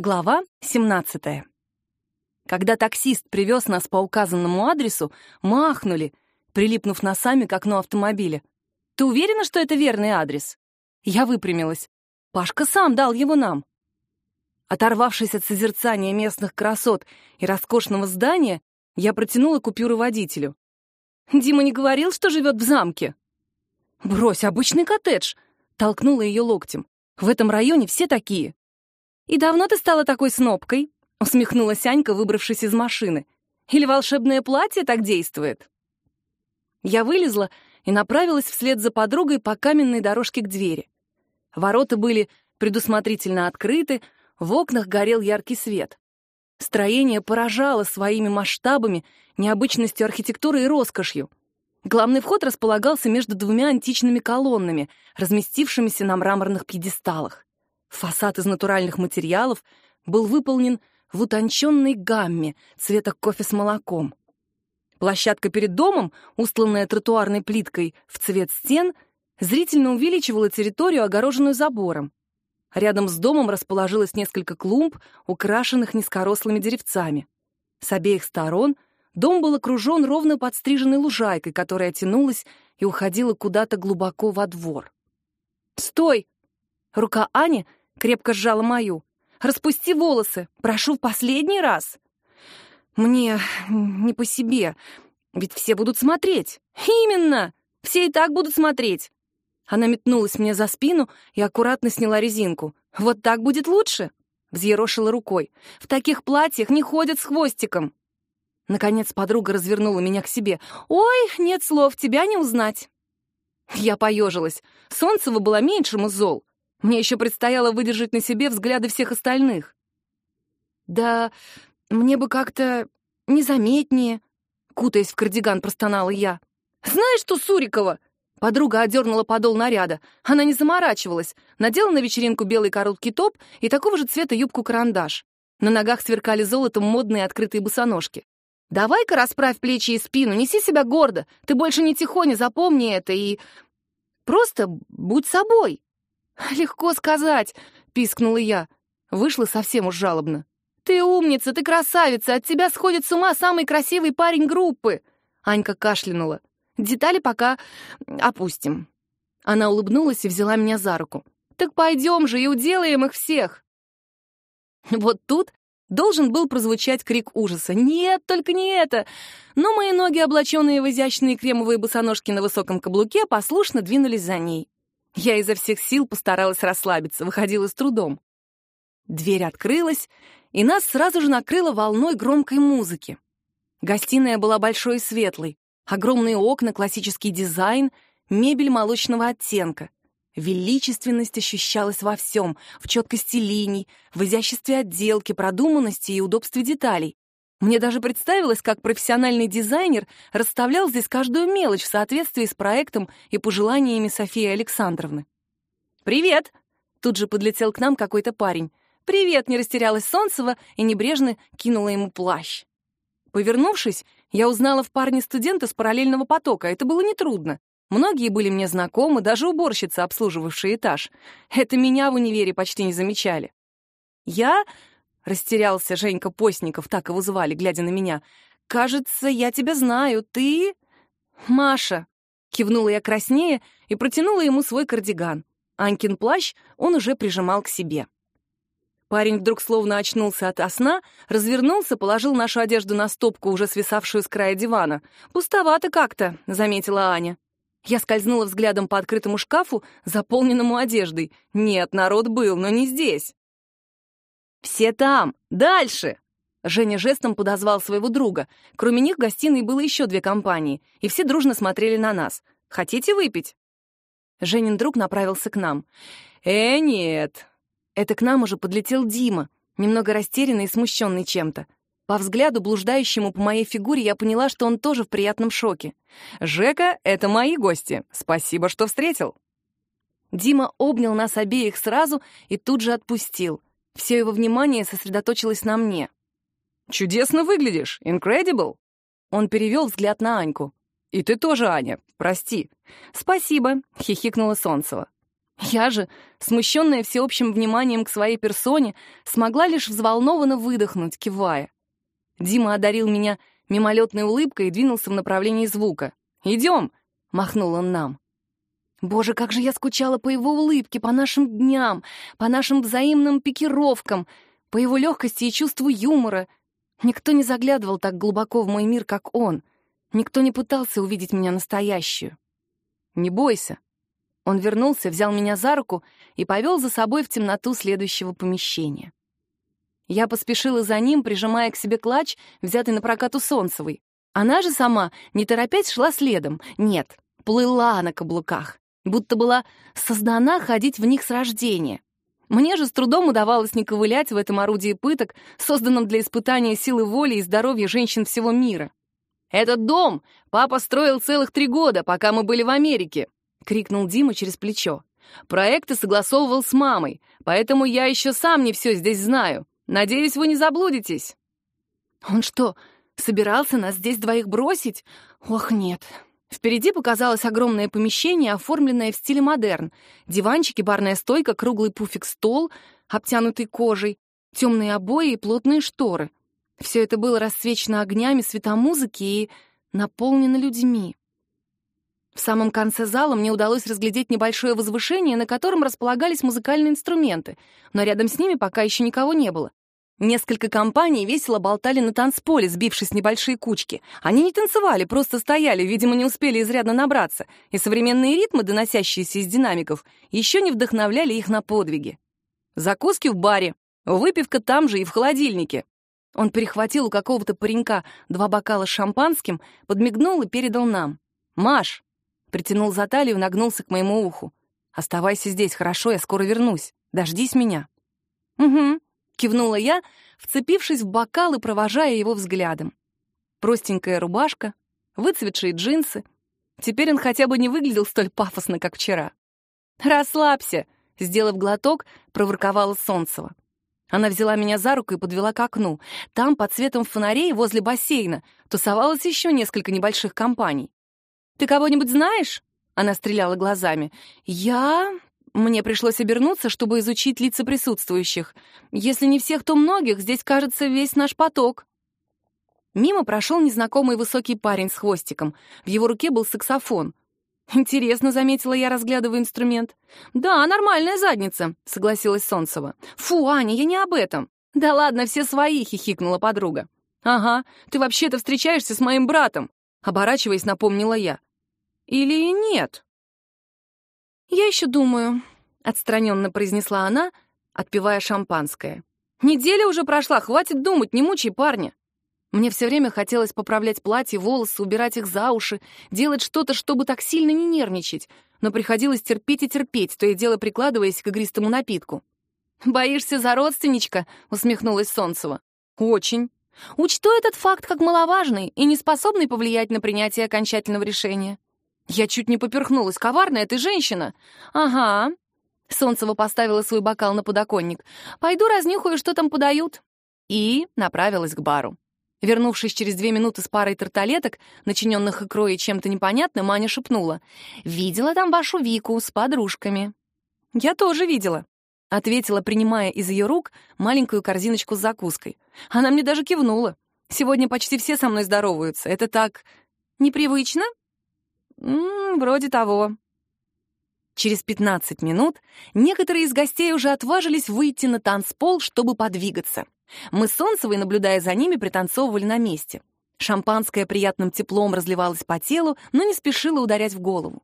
Глава 17. Когда таксист привез нас по указанному адресу, мы ахнули, прилипнув носами к окну автомобиля. «Ты уверена, что это верный адрес?» Я выпрямилась. Пашка сам дал его нам. Оторвавшись от созерцания местных красот и роскошного здания, я протянула купюру водителю. «Дима не говорил, что живет в замке?» «Брось, обычный коттедж!» — толкнула ее локтем. «В этом районе все такие». «И давно ты стала такой снопкой?» — усмехнулась Анька, выбравшись из машины. «Или волшебное платье так действует?» Я вылезла и направилась вслед за подругой по каменной дорожке к двери. Ворота были предусмотрительно открыты, в окнах горел яркий свет. Строение поражало своими масштабами, необычностью архитектуры и роскошью. Главный вход располагался между двумя античными колоннами, разместившимися на мраморных пьедесталах. Фасад из натуральных материалов был выполнен в утонченной гамме цвета кофе с молоком. Площадка перед домом, устланная тротуарной плиткой в цвет стен, зрительно увеличивала территорию, огороженную забором. Рядом с домом расположилось несколько клумб, украшенных низкорослыми деревцами. С обеих сторон дом был окружен ровно подстриженной лужайкой, которая тянулась и уходила куда-то глубоко во двор. «Стой!» Рука Ани крепко сжала мою. «Распусти волосы, прошу в последний раз!» «Мне не по себе, ведь все будут смотреть!» «Именно! Все и так будут смотреть!» Она метнулась мне за спину и аккуратно сняла резинку. «Вот так будет лучше?» Взъерошила рукой. «В таких платьях не ходят с хвостиком!» Наконец подруга развернула меня к себе. «Ой, нет слов, тебя не узнать!» Я поежилась. Солнцева была меньшим из зол. Мне еще предстояло выдержать на себе взгляды всех остальных. «Да мне бы как-то незаметнее», — кутаясь в кардиган, простонала я. «Знаешь что, Сурикова?» Подруга одернула подол наряда. Она не заморачивалась. Надела на вечеринку белый короткий топ и такого же цвета юбку-карандаш. На ногах сверкали золотом модные открытые босоножки. «Давай-ка расправь плечи и спину, неси себя гордо. Ты больше не тихоня, запомни это и... Просто будь собой». «Легко сказать», — пискнула я. Вышла совсем уж жалобно. «Ты умница, ты красавица, от тебя сходит с ума самый красивый парень группы!» Анька кашлянула. «Детали пока опустим». Она улыбнулась и взяла меня за руку. «Так пойдем же и уделаем их всех!» Вот тут должен был прозвучать крик ужаса. «Нет, только не это!» Но мои ноги, облаченные в изящные кремовые босоножки на высоком каблуке, послушно двинулись за ней. Я изо всех сил постаралась расслабиться, выходила с трудом. Дверь открылась, и нас сразу же накрыло волной громкой музыки. Гостиная была большой и светлой. Огромные окна, классический дизайн, мебель молочного оттенка. Величественность ощущалась во всем, в четкости линий, в изяществе отделки, продуманности и удобстве деталей. Мне даже представилось, как профессиональный дизайнер расставлял здесь каждую мелочь в соответствии с проектом и пожеланиями Софии Александровны. «Привет!» — тут же подлетел к нам какой-то парень. «Привет!» — не растерялась Солнцева и небрежно кинула ему плащ. Повернувшись, я узнала в парне студента с параллельного потока. Это было нетрудно. Многие были мне знакомы, даже уборщицы, обслуживавшие этаж. Это меня в универе почти не замечали. Я Растерялся Женька Постников, так его звали, глядя на меня. «Кажется, я тебя знаю. Ты...» «Маша!» Кивнула я краснее и протянула ему свой кардиган. Анькин плащ он уже прижимал к себе. Парень вдруг словно очнулся от сна, развернулся, положил нашу одежду на стопку, уже свисавшую с края дивана. «Пустовато как-то», — заметила Аня. Я скользнула взглядом по открытому шкафу, заполненному одеждой. Нет, народ был, но не здесь. «Все там! Дальше!» Женя жестом подозвал своего друга. Кроме них в гостиной было еще две компании, и все дружно смотрели на нас. «Хотите выпить?» Женин друг направился к нам. «Э, нет!» Это к нам уже подлетел Дима, немного растерянный и смущенный чем-то. По взгляду, блуждающему по моей фигуре, я поняла, что он тоже в приятном шоке. «Жека, это мои гости. Спасибо, что встретил». Дима обнял нас обеих сразу и тут же отпустил. Все его внимание сосредоточилось на мне. «Чудесно выглядишь! Incredible!» Он перевел взгляд на Аньку. «И ты тоже, Аня. Прости». «Спасибо», — хихикнула Солнцева. Я же, смущенная всеобщим вниманием к своей персоне, смогла лишь взволнованно выдохнуть, кивая. Дима одарил меня мимолетной улыбкой и двинулся в направлении звука. «Идем!» — махнул он нам. Боже, как же я скучала по его улыбке, по нашим дням, по нашим взаимным пикировкам, по его легкости и чувству юмора. Никто не заглядывал так глубоко в мой мир, как он. Никто не пытался увидеть меня настоящую. «Не бойся». Он вернулся, взял меня за руку и повел за собой в темноту следующего помещения. Я поспешила за ним, прижимая к себе клатч, взятый на прокат у Солнцевой. Она же сама, не торопясь, шла следом. Нет, плыла на каблуках будто была создана ходить в них с рождения. Мне же с трудом удавалось не ковылять в этом орудии пыток, созданном для испытания силы воли и здоровья женщин всего мира. «Этот дом папа строил целых три года, пока мы были в Америке», — крикнул Дима через плечо. «Проекты согласовывал с мамой, поэтому я еще сам не все здесь знаю. Надеюсь, вы не заблудитесь». «Он что, собирался нас здесь двоих бросить? Ох, нет, Впереди показалось огромное помещение, оформленное в стиле модерн. Диванчики, барная стойка, круглый пуфик-стол, обтянутый кожей, темные обои и плотные шторы. Все это было расцвечено огнями светомузыки и наполнено людьми. В самом конце зала мне удалось разглядеть небольшое возвышение, на котором располагались музыкальные инструменты, но рядом с ними пока еще никого не было. Несколько компаний весело болтали на танцполе, сбившись в небольшие кучки. Они не танцевали, просто стояли, видимо, не успели изрядно набраться, и современные ритмы, доносящиеся из динамиков, еще не вдохновляли их на подвиги. Закуски в баре, выпивка там же и в холодильнике. Он перехватил у какого-то паренька два бокала с шампанским, подмигнул и передал нам. «Маш!» — притянул за талию, нагнулся к моему уху. «Оставайся здесь, хорошо, я скоро вернусь. Дождись меня». «Угу», Кивнула я, вцепившись в бокал и провожая его взглядом. Простенькая рубашка, выцветшие джинсы. Теперь он хотя бы не выглядел столь пафосно, как вчера. «Расслабься!» — сделав глоток, проворковала Солнцева. Она взяла меня за руку и подвела к окну. Там, под светом фонарей, возле бассейна, тусовалось еще несколько небольших компаний. «Ты кого-нибудь знаешь?» — она стреляла глазами. «Я...» Мне пришлось обернуться, чтобы изучить лица присутствующих. Если не всех, то многих, здесь, кажется, весь наш поток. Мимо прошел незнакомый высокий парень с хвостиком. В его руке был саксофон. «Интересно», — заметила я, разглядывая инструмент. «Да, нормальная задница», — согласилась Солнцева. «Фу, Аня, я не об этом». «Да ладно, все свои», — хихикнула подруга. «Ага, ты вообще-то встречаешься с моим братом», — оборачиваясь, напомнила я. «Или нет?» «Я еще думаю», — отстраненно произнесла она, отпивая шампанское. «Неделя уже прошла, хватит думать, не мучай парня». Мне все время хотелось поправлять платье, волосы, убирать их за уши, делать что-то, чтобы так сильно не нервничать, но приходилось терпеть и терпеть, то и дело прикладываясь к игристому напитку. «Боишься за родственничка?» — усмехнулась Солнцева. «Очень. Учту этот факт как маловажный и не способный повлиять на принятие окончательного решения. Я чуть не поперхнулась. Коварная ты женщина. Ага. Солнцева поставила свой бокал на подоконник. Пойду разнюхаю, что там подают. И направилась к бару. Вернувшись через две минуты с парой тарталеток, начиненных икрой и чем-то непонятным, Маня шепнула. «Видела там вашу Вику с подружками». «Я тоже видела», — ответила, принимая из ее рук маленькую корзиночку с закуской. Она мне даже кивнула. «Сегодня почти все со мной здороваются. Это так непривычно?» М -м, вроде того. Через 15 минут некоторые из гостей уже отважились выйти на танцпол, чтобы подвигаться. Мы с Солнцевой, наблюдая за ними, пританцовывали на месте. Шампанское приятным теплом разливалось по телу, но не спешило ударять в голову.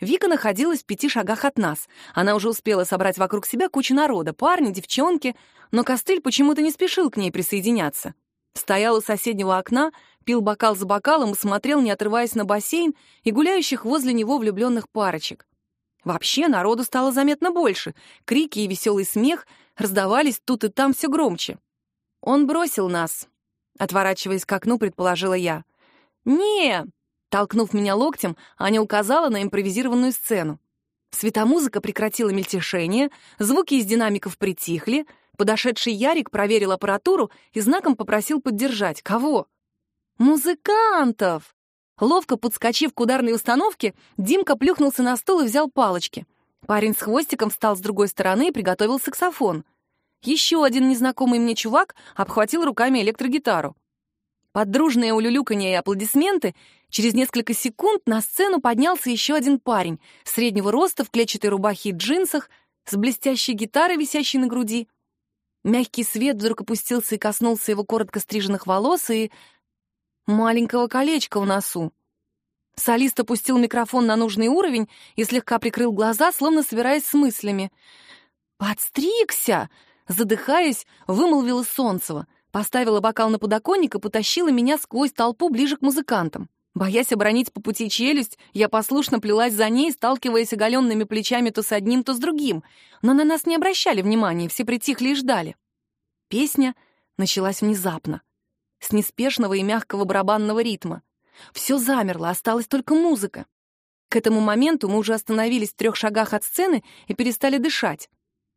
Вика находилась в пяти шагах от нас. Она уже успела собрать вокруг себя кучу народа, парни, девчонки, но Костыль почему-то не спешил к ней присоединяться. Стоял у соседнего окна, пил бокал за бокалом и смотрел, не отрываясь на бассейн и гуляющих возле него влюбленных парочек. Вообще народу стало заметно больше. Крики и веселый смех раздавались тут и там все громче. «Он бросил нас», — отворачиваясь к окну, предположила я. «Не!» — толкнув меня локтем, Аня указала на импровизированную сцену. Светомузыка прекратила мельтешение, звуки из динамиков притихли, подошедший Ярик проверил аппаратуру и знаком попросил поддержать. Кого? «Музыкантов!» Ловко подскочив к ударной установке, Димка плюхнулся на стол и взял палочки. Парень с хвостиком встал с другой стороны и приготовил саксофон. Еще один незнакомый мне чувак обхватил руками электрогитару. Под дружные улюлюканье и аплодисменты через несколько секунд на сцену поднялся еще один парень, среднего роста, в клетчатой рубахе и джинсах, с блестящей гитарой, висящей на груди. Мягкий свет вдруг опустился и коснулся его коротко стриженных волос и... маленького колечка в носу. Солист опустил микрофон на нужный уровень и слегка прикрыл глаза, словно собираясь с мыслями. «Подстригся!» — задыхаясь, вымолвила Солнцева — Поставила бокал на подоконник и потащила меня сквозь толпу ближе к музыкантам. Боясь обронить по пути челюсть, я послушно плелась за ней, сталкиваясь оголенными плечами то с одним, то с другим. Но на нас не обращали внимания, все притихли и ждали. Песня началась внезапно, с неспешного и мягкого барабанного ритма. Все замерло, осталась только музыка. К этому моменту мы уже остановились в трех шагах от сцены и перестали дышать.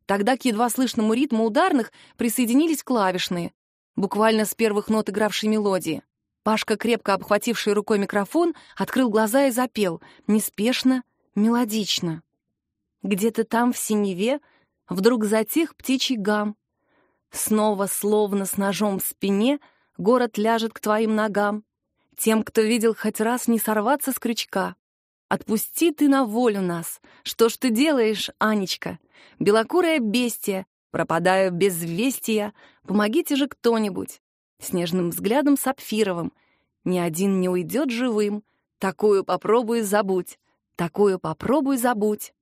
Тогда к едва слышному ритму ударных присоединились клавишные буквально с первых нот игравшей мелодии. Пашка, крепко обхвативший рукой микрофон, открыл глаза и запел, неспешно, мелодично. Где-то там, в синеве, вдруг затих птичий гам. Снова, словно с ножом в спине, город ляжет к твоим ногам. Тем, кто видел хоть раз не сорваться с крючка. Отпусти ты на волю нас. Что ж ты делаешь, Анечка? Белокурая бестия, Пропадаю без вестия, помогите же кто-нибудь. Снежным взглядом сапфировым. Ни один не уйдет живым. Такую попробуй забудь. Такую попробуй забудь.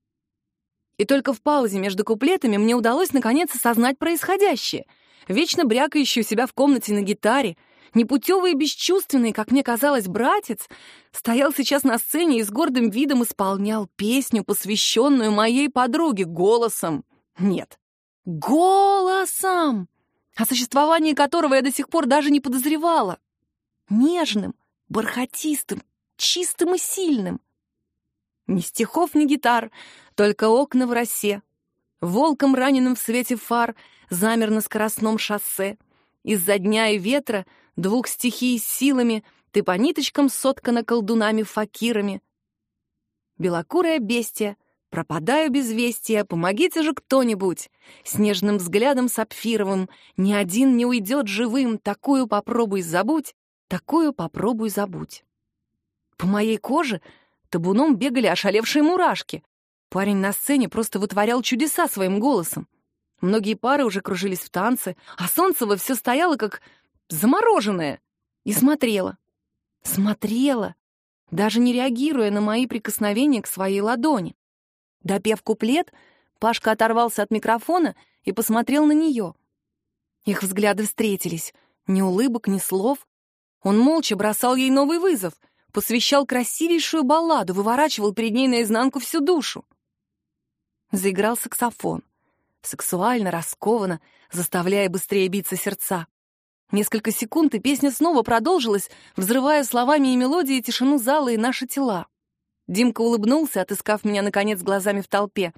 И только в паузе между куплетами мне удалось наконец осознать происходящее. Вечно брякающий у себя в комнате на гитаре, непутевый и бесчувственный, как мне казалось, братец, стоял сейчас на сцене и с гордым видом исполнял песню, посвященную моей подруге, голосом. Нет, Голосом! О существовании которого я до сих пор даже не подозревала. Нежным, бархатистым, чистым и сильным. Ни стихов, ни гитар, только окна в росе. Волком раненым в свете фар замер на скоростном шоссе. Из-за дня и ветра, двух стихий с силами, ты по ниточкам соткана колдунами-факирами. Белокурая бестия — Пропадаю без вестия, помогите же кто-нибудь. Снежным взглядом сапфировым ни один не уйдет живым. Такую попробуй забудь, такую попробуй забудь. По моей коже табуном бегали ошалевшие мурашки. Парень на сцене просто вытворял чудеса своим голосом. Многие пары уже кружились в танце, а Солнцева все стояла как замороженная и смотрела. Смотрела, даже не реагируя на мои прикосновения к своей ладони. Допев куплет, Пашка оторвался от микрофона и посмотрел на нее. Их взгляды встретились. Ни улыбок, ни слов. Он молча бросал ей новый вызов, посвящал красивейшую балладу, выворачивал перед ней наизнанку всю душу. Заиграл саксофон. Сексуально, раскованно, заставляя быстрее биться сердца. Несколько секунд, и песня снова продолжилась, взрывая словами и мелодией тишину зала и наши тела. Димка улыбнулся, отыскав меня, наконец, глазами в толпе.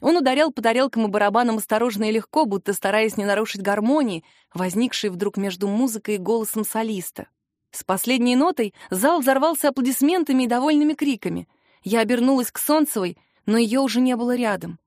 Он ударял по тарелкам и барабанам осторожно и легко, будто стараясь не нарушить гармонии, возникшей вдруг между музыкой и голосом солиста. С последней нотой зал взорвался аплодисментами и довольными криками. Я обернулась к Солнцевой, но ее уже не было рядом.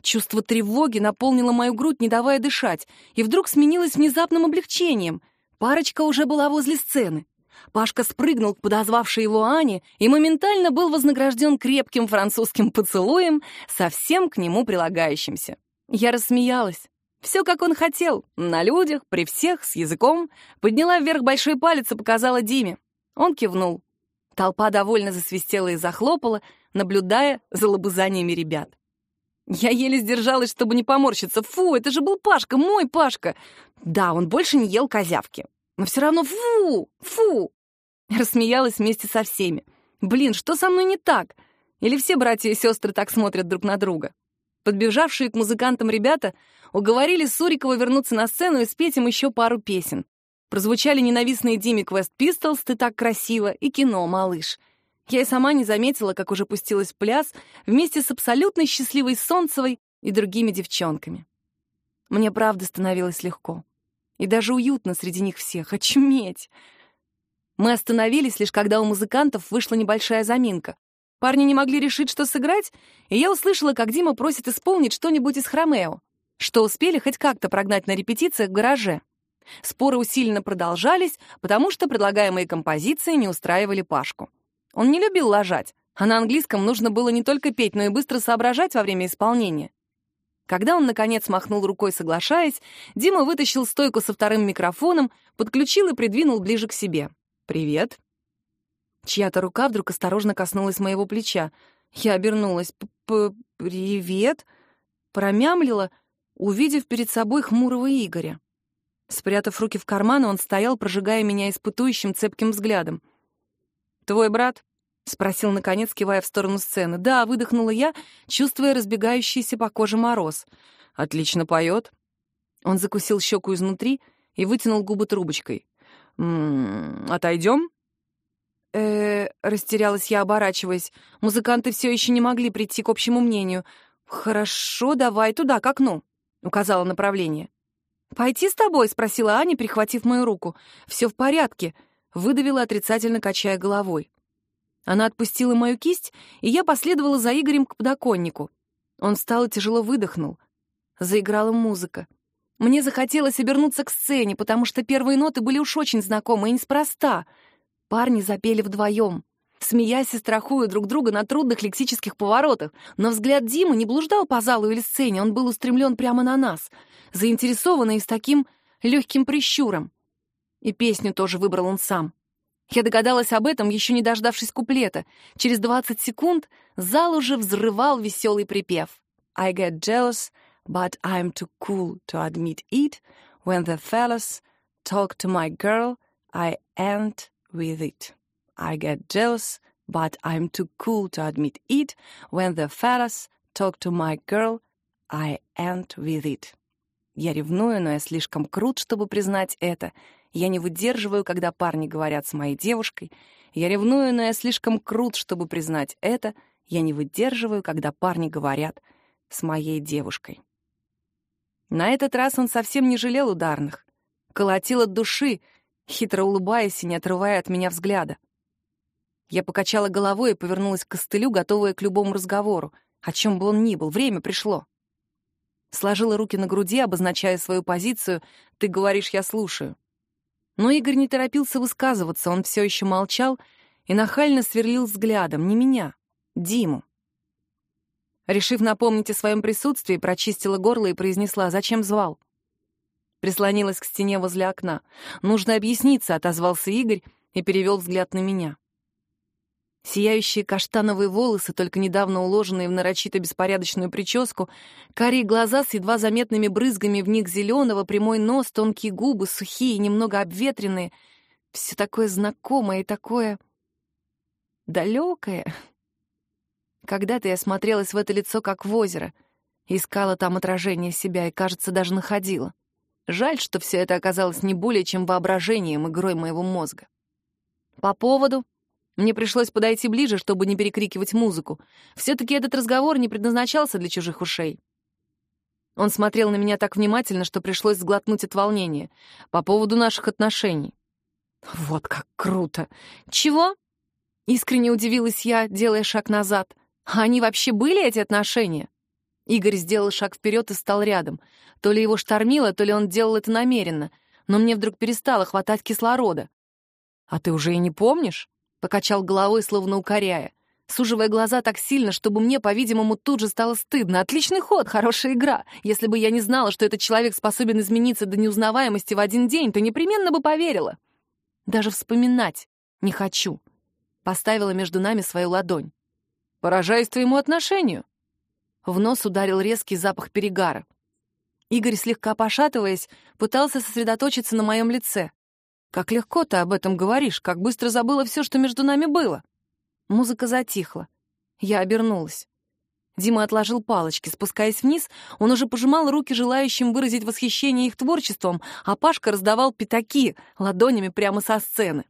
Чувство тревоги наполнило мою грудь, не давая дышать, и вдруг сменилось внезапным облегчением. Парочка уже была возле сцены. Пашка спрыгнул к подозвавшей его Ане и моментально был вознагражден крепким французским поцелуем, совсем к нему прилагающимся. Я рассмеялась. Все, как он хотел, на людях, при всех, с языком. Подняла вверх большой палец и показала Диме. Он кивнул. Толпа довольно засвистела и захлопала, наблюдая за лобызаниями ребят. Я еле сдержалась, чтобы не поморщиться. Фу, это же был Пашка, мой Пашка. Да, он больше не ел козявки. Но все равно фу, фу. Рассмеялась вместе со всеми. Блин, что со мной не так? Или все братья и сестры так смотрят друг на друга? Подбежавшие к музыкантам ребята уговорили Сурикова вернуться на сцену и спеть им еще пару песен. Прозвучали ненавистные Диме Квест Пистолс «Ты так красиво» и кино «Малыш». Я и сама не заметила, как уже пустилась в пляс вместе с абсолютно счастливой Солнцевой и другими девчонками. Мне правда становилось легко. И даже уютно среди них всех. Очуметь! Мы остановились лишь когда у музыкантов вышла небольшая заминка. Парни не могли решить, что сыграть, и я услышала, как Дима просит исполнить что-нибудь из Хромео, что успели хоть как-то прогнать на репетициях в гараже. Споры усиленно продолжались, потому что предлагаемые композиции не устраивали Пашку. Он не любил лажать, а на английском нужно было не только петь, но и быстро соображать во время исполнения. Когда он, наконец, махнул рукой, соглашаясь, Дима вытащил стойку со вторым микрофоном, подключил и придвинул ближе к себе. «Привет», Чья-то рука вдруг осторожно коснулась моего плеча. Я обернулась. П «Привет?» Промямлила, увидев перед собой хмурого Игоря. Спрятав руки в карманы, он стоял, прожигая меня испытующим цепким взглядом. «Твой брат?» — спросил, наконец, кивая в сторону сцены. «Да», — выдохнула я, чувствуя разбегающийся по коже мороз. «Отлично поет». Он закусил щеку изнутри и вытянул губы трубочкой. «М -м, «Отойдем?» э растерялась я, оборачиваясь. Музыканты все еще не могли прийти к общему мнению. «Хорошо, давай туда, к окну», — указала направление. «Пойти с тобой?» — спросила Аня, перехватив мою руку. «Все в порядке», — выдавила, отрицательно качая головой. Она отпустила мою кисть, и я последовала за Игорем к подоконнику. Он встал и тяжело выдохнул. Заиграла музыка. Мне захотелось обернуться к сцене, потому что первые ноты были уж очень знакомы и неспроста — Парни запели вдвоем, смеясь и страхуя друг друга на трудных лексических поворотах. Но взгляд Димы не блуждал по залу или сцене, он был устремлен прямо на нас, заинтересованный с таким легким прищуром. И песню тоже выбрал он сам. Я догадалась об этом, еще не дождавшись куплета. Через 20 секунд зал уже взрывал веселый припев. I get jealous, but I'm too cool to admit it. When the fellas talk to my girl, I ain't with it. I get jealous, but I'm too cool to admit it. When the fellas talk to my girl, I ain't with it. Я ревную, но я слишком крут, чтобы признать это. Я не выдерживаю, когда парни говорят с моей девушкой. Я ревную, но я слишком крут, чтобы признать это. Я не выдерживаю, когда парни говорят с моей девушкой. На этот раз он совсем не жалел ударных. Колотил от души, хитро улыбаясь и не отрывая от меня взгляда. Я покачала головой и повернулась к костылю, готовая к любому разговору, о чем бы он ни был. Время пришло. Сложила руки на груди, обозначая свою позицию. «Ты говоришь, я слушаю». Но Игорь не торопился высказываться, он все еще молчал и нахально сверлил взглядом не меня, Диму. Решив напомнить о своем присутствии, прочистила горло и произнесла «Зачем звал?» Прислонилась к стене возле окна. «Нужно объясниться», — отозвался Игорь и перевел взгляд на меня. Сияющие каштановые волосы, только недавно уложенные в нарочито беспорядочную прическу, карие глаза с едва заметными брызгами в них зеленого, прямой нос, тонкие губы, сухие, немного обветренные. Все такое знакомое и такое... далекое. Когда-то я смотрелась в это лицо, как в озеро, искала там отражение себя и, кажется, даже находила. Жаль, что все это оказалось не более чем воображением, игрой моего мозга. По поводу мне пришлось подойти ближе, чтобы не перекрикивать музыку. Все-таки этот разговор не предназначался для чужих ушей. Он смотрел на меня так внимательно, что пришлось сглотнуть от волнения. По поводу наших отношений. Вот как круто! Чего? Искренне удивилась я, делая шаг назад. А они вообще были, эти отношения? Игорь сделал шаг вперед и стал рядом. То ли его штормило, то ли он делал это намеренно. Но мне вдруг перестало хватать кислорода. «А ты уже и не помнишь?» — покачал головой, словно укоряя. Суживая глаза так сильно, чтобы мне, по-видимому, тут же стало стыдно. Отличный ход, хорошая игра. Если бы я не знала, что этот человек способен измениться до неузнаваемости в один день, то непременно бы поверила. Даже вспоминать не хочу. Поставила между нами свою ладонь. Поражаюсь твоему отношению. В нос ударил резкий запах перегара. Игорь, слегка пошатываясь, пытался сосредоточиться на моем лице. «Как легко ты об этом говоришь, как быстро забыла все, что между нами было». Музыка затихла. Я обернулась. Дима отложил палочки. Спускаясь вниз, он уже пожимал руки желающим выразить восхищение их творчеством, а Пашка раздавал пятаки ладонями прямо со сцены.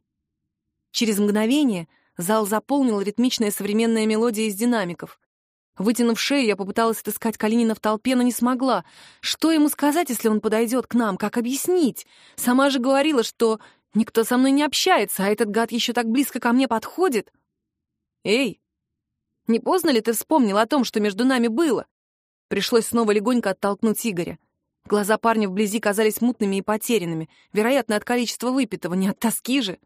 Через мгновение зал заполнил ритмичная современная мелодия из динамиков. Вытянув шею, я попыталась отыскать Калинина в толпе, но не смогла. Что ему сказать, если он подойдет к нам? Как объяснить? Сама же говорила, что никто со мной не общается, а этот гад еще так близко ко мне подходит. «Эй!» Не поздно ли ты вспомнил о том, что между нами было? Пришлось снова легонько оттолкнуть Игоря. Глаза парня вблизи казались мутными и потерянными, вероятно, от количества выпитого, не от тоски же.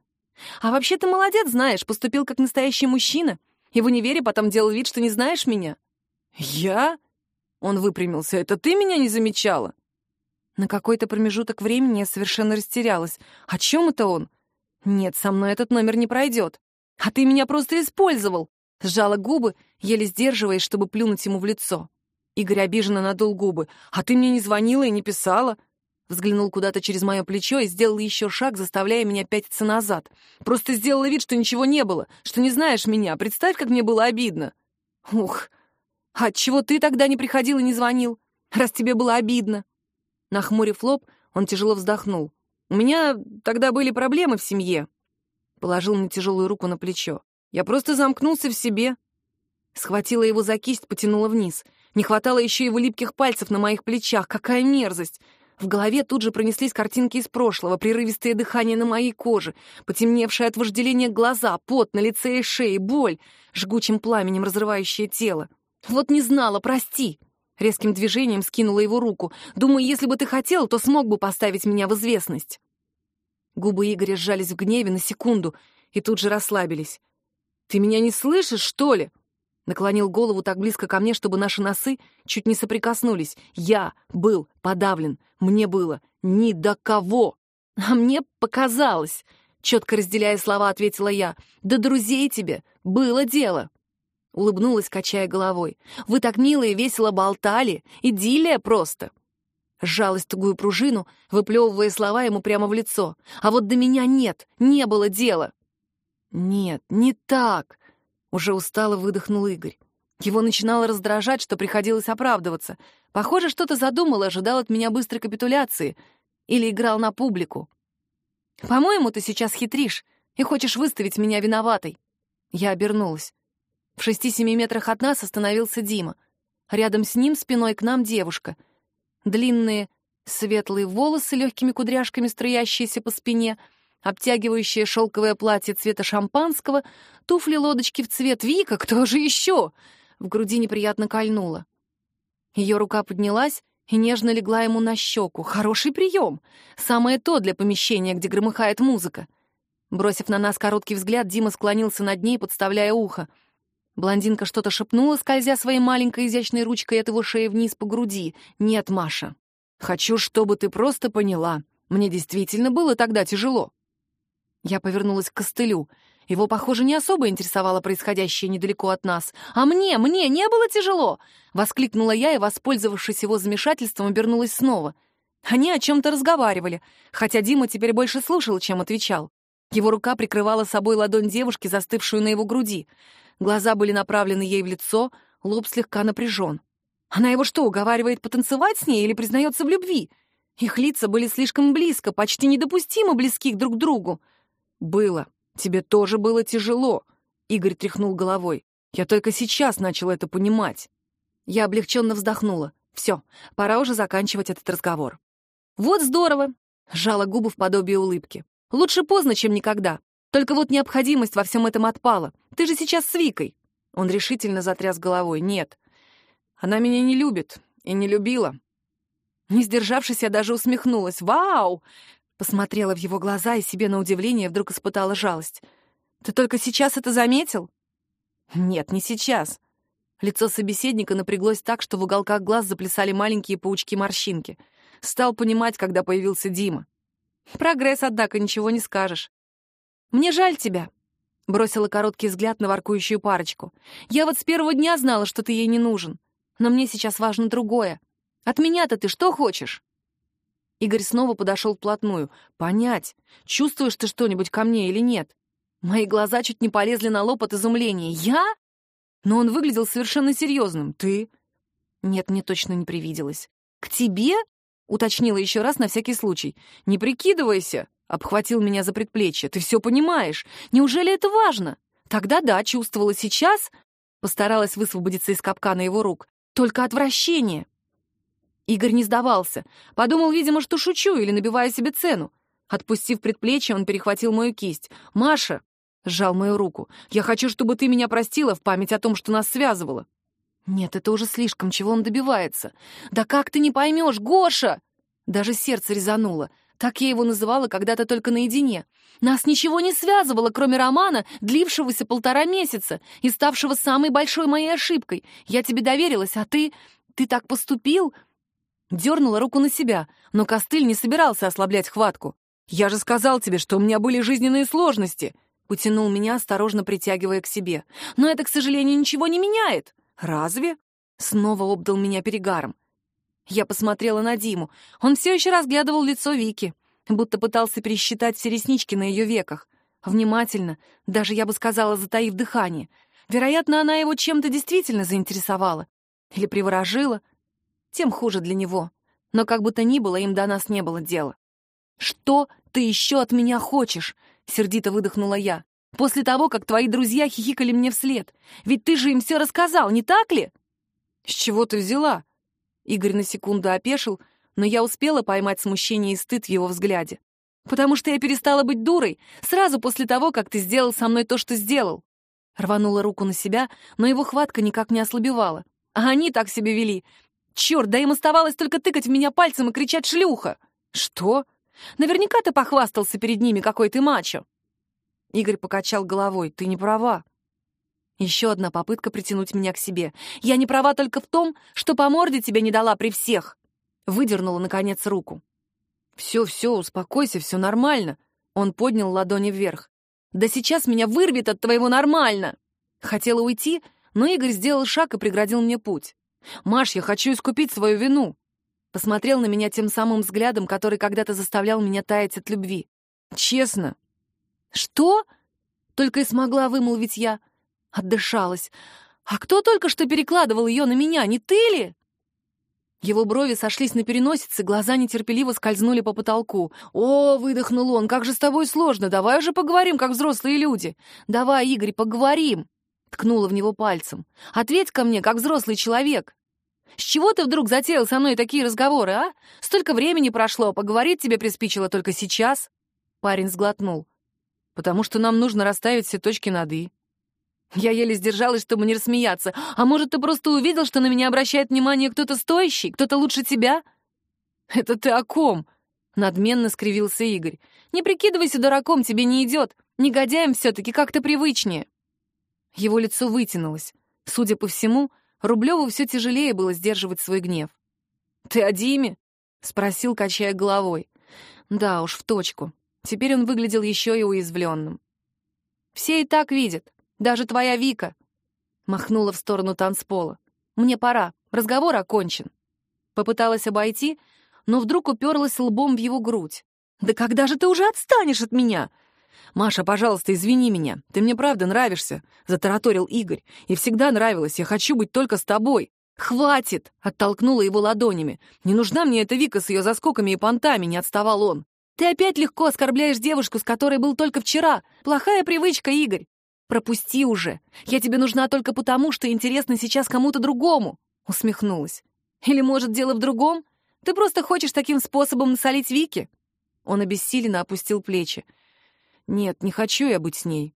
А вообще ты молодец, знаешь, поступил как настоящий мужчина, и в универе потом делал вид, что не знаешь меня. Я? Он выпрямился. Это ты меня не замечала? На какой-то промежуток времени я совершенно растерялась. О чем это он? Нет, со мной этот номер не пройдет. А ты меня просто использовал. Сжала губы, еле сдерживаясь, чтобы плюнуть ему в лицо. Игорь обиженно надул губы. «А ты мне не звонила и не писала?» Взглянул куда-то через мое плечо и сделал еще шаг, заставляя меня пятиться назад. «Просто сделала вид, что ничего не было, что не знаешь меня. Представь, как мне было обидно!» «Ух, а чего ты тогда не приходил и не звонил, раз тебе было обидно?» Нахмурив лоб, он тяжело вздохнул. «У меня тогда были проблемы в семье». Положил мне тяжелую руку на плечо. «Я просто замкнулся в себе». Схватила его за кисть, потянула вниз. Не хватало еще его липких пальцев на моих плечах. Какая мерзость! В голове тут же пронеслись картинки из прошлого, прерывистое дыхание на моей коже, потемневшие от вожделения глаза, пот на лице и шее, боль, жгучим пламенем разрывающее тело. «Вот не знала, прости!» Резким движением скинула его руку. «Думаю, если бы ты хотел, то смог бы поставить меня в известность». Губы Игоря сжались в гневе на секунду и тут же расслабились. «Ты меня не слышишь, что ли?» Наклонил голову так близко ко мне, чтобы наши носы чуть не соприкоснулись. Я был подавлен. Мне было ни до кого. А мне показалось. Четко разделяя слова, ответила я. Да друзей тебе было дело. Улыбнулась, качая головой. Вы так мило и весело болтали. Идиллия просто. Сжалась тугую пружину, выплевывая слова ему прямо в лицо. А вот до меня нет, не было дела. Нет, не так. Уже устало выдохнул Игорь. Его начинало раздражать, что приходилось оправдываться. Похоже, что-то задумал и ожидал от меня быстрой капитуляции. Или играл на публику. «По-моему, ты сейчас хитришь и хочешь выставить меня виноватой». Я обернулась. В шести-семи метрах от нас остановился Дима. Рядом с ним спиной к нам девушка. Длинные светлые волосы, легкими кудряшками струящиеся по спине — обтягивающее шелковое платье цвета шампанского, туфли-лодочки в цвет Вика, кто же еще? В груди неприятно кольнуло. Ее рука поднялась и нежно легла ему на щеку. Хороший прием. Самое то для помещения, где громыхает музыка. Бросив на нас короткий взгляд, Дима склонился над ней, подставляя ухо. Блондинка что-то шепнула, скользя своей маленькой изящной ручкой от его шеи вниз по груди. «Нет, Маша. Хочу, чтобы ты просто поняла. Мне действительно было тогда тяжело. Я повернулась к костылю. Его, похоже, не особо интересовало происходящее недалеко от нас. «А мне, мне не было тяжело!» — воскликнула я и, воспользовавшись его замешательством, обернулась снова. Они о чем-то разговаривали, хотя Дима теперь больше слушал, чем отвечал. Его рука прикрывала собой ладонь девушки, застывшую на его груди. Глаза были направлены ей в лицо, лоб слегка напряжен. Она его что, уговаривает потанцевать с ней или признается в любви? Их лица были слишком близко, почти недопустимо близки друг к другу. «Было. Тебе тоже было тяжело», — Игорь тряхнул головой. «Я только сейчас начал это понимать». Я облегченно вздохнула. «Все, пора уже заканчивать этот разговор». «Вот здорово!» — сжала губы в подобие улыбки. «Лучше поздно, чем никогда. Только вот необходимость во всем этом отпала. Ты же сейчас с Викой». Он решительно затряс головой. «Нет, она меня не любит и не любила». Не сдержавшись, я даже усмехнулась. «Вау! Посмотрела в его глаза и себе на удивление вдруг испытала жалость. «Ты только сейчас это заметил?» «Нет, не сейчас». Лицо собеседника напряглось так, что в уголках глаз заплясали маленькие паучки-морщинки. Стал понимать, когда появился Дима. «Прогресс, однако, ничего не скажешь». «Мне жаль тебя», — бросила короткий взгляд на воркующую парочку. «Я вот с первого дня знала, что ты ей не нужен. Но мне сейчас важно другое. От меня-то ты что хочешь?» Игорь снова подошел вплотную. «Понять, чувствуешь ты что-нибудь ко мне или нет?» Мои глаза чуть не полезли на лоб от изумления. «Я?» Но он выглядел совершенно серьезным. «Ты?» Нет, мне точно не привиделось. «К тебе?» — уточнила еще раз на всякий случай. «Не прикидывайся!» — обхватил меня за предплечье. «Ты все понимаешь. Неужели это важно?» «Тогда да, чувствовала сейчас...» Постаралась высвободиться из капкана его рук. «Только отвращение!» Игорь не сдавался. Подумал, видимо, что шучу или набиваю себе цену. Отпустив предплечье, он перехватил мою кисть. «Маша, Сжал мою руку. «Я хочу, чтобы ты меня простила в память о том, что нас связывало». «Нет, это уже слишком, чего он добивается. Да как ты не поймешь, Гоша!» Даже сердце резануло. Так я его называла когда-то только наедине. Нас ничего не связывало, кроме романа, длившегося полтора месяца и ставшего самой большой моей ошибкой. Я тебе доверилась, а ты... ты так поступил?» Дернула руку на себя, но костыль не собирался ослаблять хватку. «Я же сказал тебе, что у меня были жизненные сложности!» Потянул меня, осторожно притягивая к себе. «Но это, к сожалению, ничего не меняет!» «Разве?» Снова обдал меня перегаром. Я посмотрела на Диму. Он все еще разглядывал лицо Вики, будто пытался пересчитать все реснички на ее веках. Внимательно, даже, я бы сказала, затаив дыхание. Вероятно, она его чем-то действительно заинтересовала. Или приворожила. Тем хуже для него. Но как будто ни было, им до нас не было дела. «Что ты еще от меня хочешь?» — сердито выдохнула я. «После того, как твои друзья хихикали мне вслед. Ведь ты же им все рассказал, не так ли?» «С чего ты взяла?» Игорь на секунду опешил, но я успела поймать смущение и стыд в его взгляде. «Потому что я перестала быть дурой сразу после того, как ты сделал со мной то, что сделал». Рванула руку на себя, но его хватка никак не ослабевала. А они так себя вели. Черт, да им оставалось только тыкать в меня пальцем и кричать «шлюха». «Что? Наверняка ты похвастался перед ними, какой ты мачо». Игорь покачал головой. «Ты не права. Еще одна попытка притянуть меня к себе. Я не права только в том, что по морде тебе не дала при всех. Выдернула, наконец, руку. «Все, все, успокойся, все нормально». Он поднял ладони вверх. «Да сейчас меня вырвет от твоего нормально!» Хотела уйти, но Игорь сделал шаг и преградил мне путь. «Маш, я хочу искупить свою вину!» Посмотрел на меня тем самым взглядом, который когда-то заставлял меня таять от любви. «Честно». «Что?» — только и смогла вымолвить я. Отдышалась. «А кто только что перекладывал ее на меня, не ты ли?» Его брови сошлись на переносице, глаза нетерпеливо скользнули по потолку. «О!» — выдохнул он. «Как же с тобой сложно! Давай уже поговорим, как взрослые люди! Давай, Игорь, поговорим!» Ткнула в него пальцем. «Ответь ко мне, как взрослый человек!» «С чего ты вдруг затеял со мной такие разговоры, а? Столько времени прошло, поговорить тебе приспичило только сейчас!» Парень сглотнул. «Потому что нам нужно расставить все точки над «и». Я еле сдержалась, чтобы не рассмеяться. А может, ты просто увидел, что на меня обращает внимание кто-то стоящий, кто-то лучше тебя? Это ты о ком? Надменно скривился Игорь. Не прикидывайся дураком, тебе не идет. Негодяем все-таки как-то привычнее. Его лицо вытянулось. Судя по всему, Рублеву все тяжелее было сдерживать свой гнев. «Ты о Диме?» — спросил, качая головой. Да уж, в точку. Теперь он выглядел еще и уязвленным. «Все и так видят. Даже твоя Вика!» Махнула в сторону танцпола. «Мне пора, разговор окончен». Попыталась обойти, но вдруг уперлась лбом в его грудь. «Да когда же ты уже отстанешь от меня?» «Маша, пожалуйста, извини меня. Ты мне правда нравишься», — затараторил Игорь. «И всегда нравилась. Я хочу быть только с тобой». «Хватит!» — оттолкнула его ладонями. «Не нужна мне эта Вика с ее заскоками и понтами», — не отставал он. «Ты опять легко оскорбляешь девушку, с которой был только вчера. Плохая привычка, Игорь. «Пропусти уже! Я тебе нужна только потому, что интересна сейчас кому-то другому!» — усмехнулась. «Или, может, дело в другом? Ты просто хочешь таким способом насолить Вике?» Он обессиленно опустил плечи. «Нет, не хочу я быть с ней».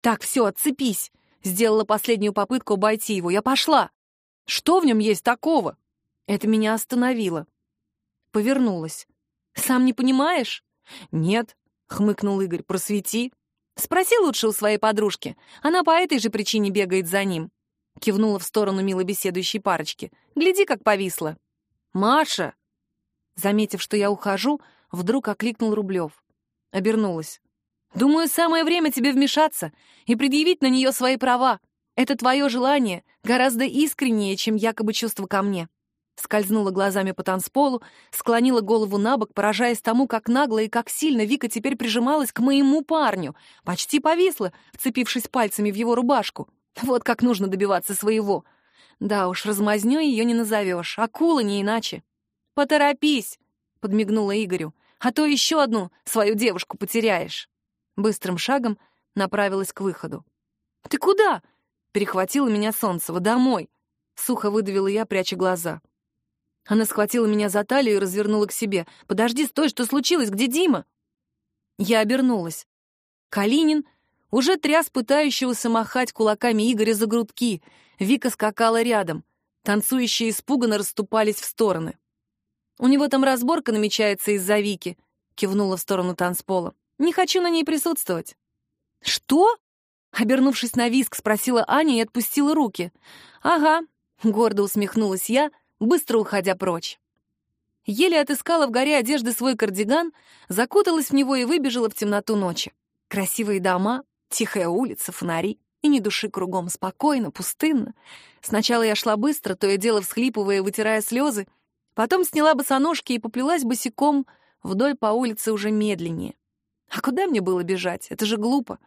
«Так, все, отцепись!» Сделала последнюю попытку обойти его. «Я пошла!» «Что в нем есть такого?» Это меня остановило. Повернулась. «Сам не понимаешь?» «Нет», — хмыкнул Игорь, — «просвети». Спроси лучше у своей подружки. Она по этой же причине бегает за ним. Кивнула в сторону мило беседующей парочки. Гляди, как повисла. Маша! Заметив, что я ухожу, вдруг окликнул Рублев. Обернулась. Думаю, самое время тебе вмешаться и предъявить на нее свои права. Это твое желание гораздо искреннее, чем якобы чувство ко мне скользнула глазами по танцполу, склонила голову на бок, поражаясь тому, как нагло и как сильно Вика теперь прижималась к моему парню, почти повисла, вцепившись пальцами в его рубашку. Вот как нужно добиваться своего. Да уж, размазнёй ее не назовешь, акула не иначе. «Поторопись!» — подмигнула Игорю. «А то еще одну свою девушку потеряешь». Быстрым шагом направилась к выходу. «Ты куда?» — перехватила меня Солнцева. «Домой!» — сухо выдавила я, пряча глаза. Она схватила меня за талию и развернула к себе. «Подожди, стой, что случилось? Где Дима?» Я обернулась. Калинин уже тряс пытающегося махать кулаками Игоря за грудки. Вика скакала рядом. Танцующие испуганно расступались в стороны. «У него там разборка намечается из-за Вики», — кивнула в сторону танцпола. «Не хочу на ней присутствовать». «Что?» — обернувшись на виск, спросила Аня и отпустила руки. «Ага», — гордо усмехнулась я, быстро уходя прочь. Еле отыскала в горе одежды свой кардиган, закуталась в него и выбежала в темноту ночи. Красивые дома, тихая улица, фонари и ни души кругом, спокойно, пустынно. Сначала я шла быстро, то и дело всхлипывая вытирая слезы, Потом сняла босоножки и поплелась босиком вдоль по улице уже медленнее. А куда мне было бежать? Это же глупо.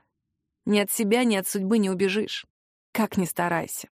Ни от себя, ни от судьбы не убежишь. Как ни старайся.